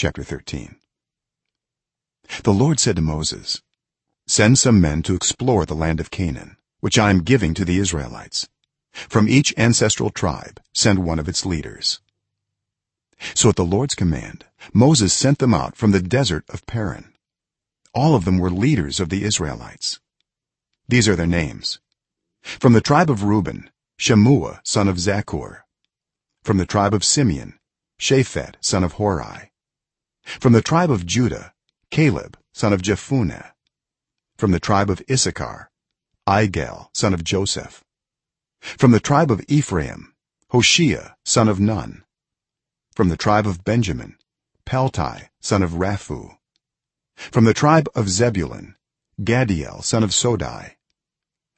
chapter 13 the lord said to moses send some men to explore the land of canaan which i am giving to the israelites. From each ancestral tribe send one of its leaders. So at the lord's command moses sent them out from the desert of paran. All of them were leaders of the israelites. These are their names. From the tribe of reuben shammua son of zaccur from the tribe of simeon shaphat son of hori from the tribe of judah caleb son of jephunneh. From the tribe of issachar igal son of joseph. From the tribe of ephraim hoshea son of nun. From the tribe of benjamin palti son of raphu. From the tribe of zebulun gaddiel son of sodi.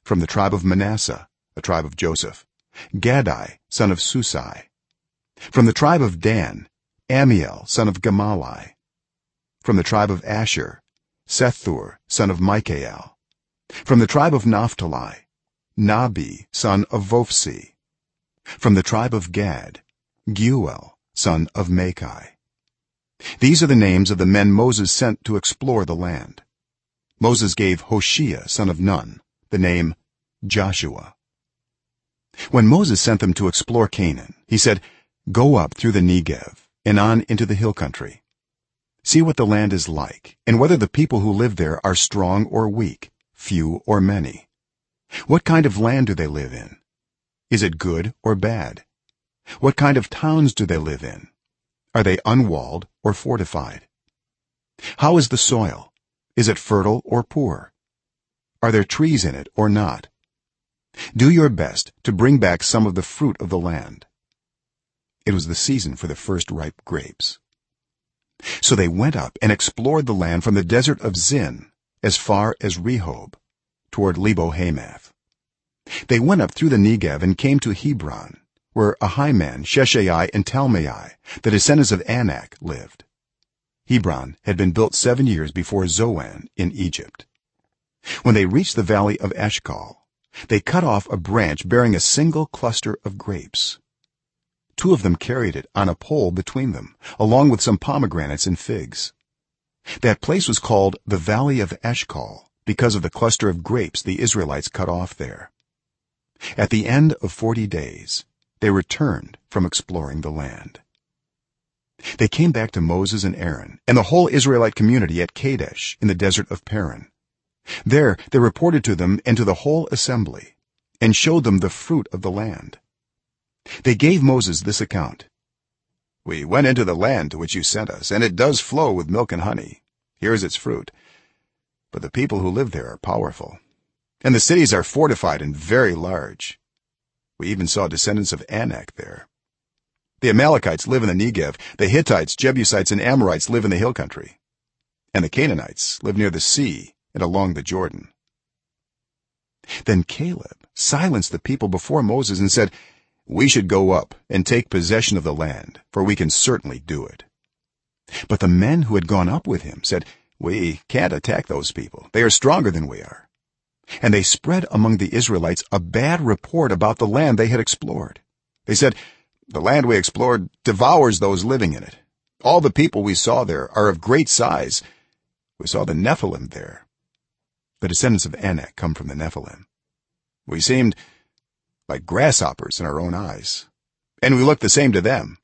From the tribe of manasseh a tribe of joseph gaddi son of susi. From the tribe of dan ammiel son of gemalli from the tribe of asher sethur son of michael from the tribe of naphtali nahbi son of vophsi from the tribe of gad geuel son of maki these are the names of the men moses sent to explore the land. Moses gave hoshea son of nun the name joshua. When moses sent them to explore canaan he said go up through the negev and on into the hill country. See what the land is like and whether the people who live there are strong or weak few or many. What kind of land do they live in? Is it good or bad? What kind of towns do they live in? Are they unwalled or fortified? How is the soil? Is it fertile or poor? Are there trees in it or not? Do your best to bring back some of the fruit of the land it was the season for the first ripe grapes. So they went up and explored the land from the desert of zin as far as rehob toward lebo hamath. They went up through the negev and came to hebron where ahiman sheshai and talmai the descendants of anak lived. Hebron had been built 7 years before zoan in egypt. When they reached the valley of eshcol they cut off a branch bearing a single cluster of grapes two of them carried it on a pole between them along with some pomegranates and figs. That place was called the valley of eshcol because of the cluster of grapes the israelites cut off there. At the end of 40 days they returned from exploring the land. They came back to moses and aaron and the whole israelite community at kadesh in the desert of paran. There they reported to them and to the whole assembly and showed them the fruit of the land they gave moses this account. We went into the land to which you sent us and it does flow with milk and honey. Here is its fruit. But the people who live there are powerful and the cities are fortified and very large. We even saw descendants of anak there. The amalekites live in the negev the hittites jebusites and amorites live in the hill country and the canaanites live near the sea and along the jordan. Then caleb silenced the people before moses and said we should go up and take possession of the land for we can certainly do it. But the men who had gone up with him said we can't attack those people. They are stronger than we are. And they spread among the israelites a bad report about the land they had explored. They said the land we explored devours those living in it. All the people we saw there are of great size. We saw the nephilim there. The descendants of anak come from the nephilim. We seemed like grasshoppers in our own eyes. And we look the same to them